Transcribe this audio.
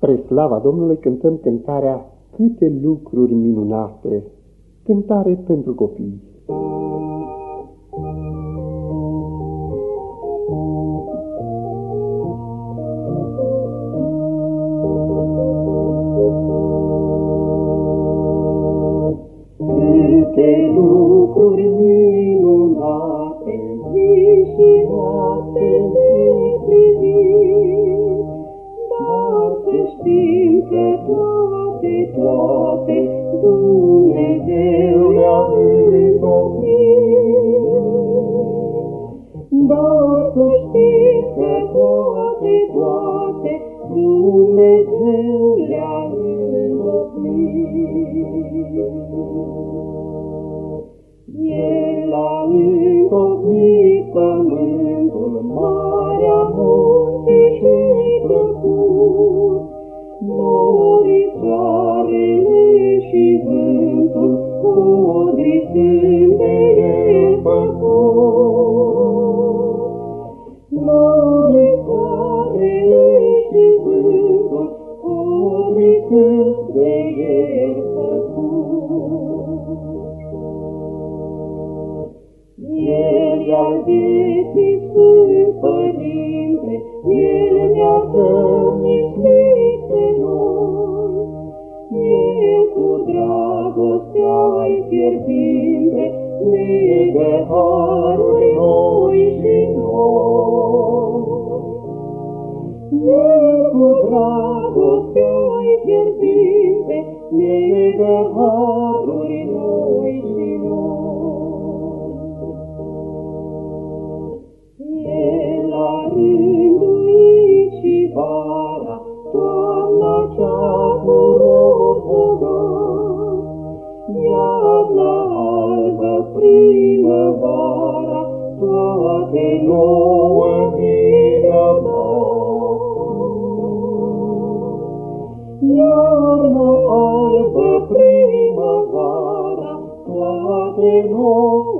Spre slava Domnului cântăm cântarea Câte lucruri minunate, cântare pentru copii. Câte lucruri minunate, dar să știm că toate, toate Dumnezeu le-a întocmit. Dar să știm că toate, toate Dumnezeu le-a El a întocmit pământul, marea, munte și plăcut, codritând de el făcut. Norii, soarele și vântul, codritând de el făcut. El i-a vieții Sfânt Părinte, El ne-a zămislit fierbinte, ne dă haruri noi și noi. El cu dragostea-i toate nouă vina Iarna albă, primăvara, toate nouă